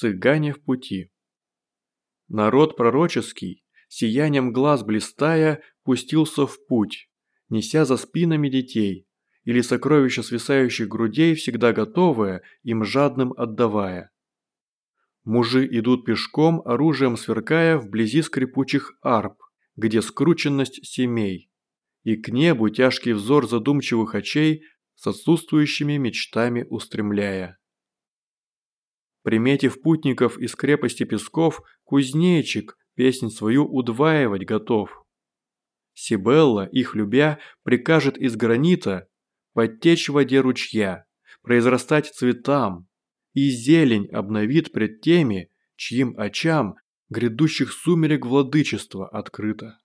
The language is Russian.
цыгане в пути. Народ пророческий, сиянием глаз блистая, пустился в путь, неся за спинами детей, или сокровища свисающих грудей, всегда готовые, им жадным отдавая. Мужи идут пешком, оружием сверкая вблизи скрипучих арп, где скрученность семей. И к небу тяжкий взор задумчивых очей с отсутствующими мечтами устремляя. Приметив путников из крепости песков, кузнечик песнь свою удваивать готов. Сибелла, их любя, прикажет из гранита подтечь в воде ручья, произрастать цветам, и зелень обновит пред теми, чьим очам грядущих сумерек владычество открыто.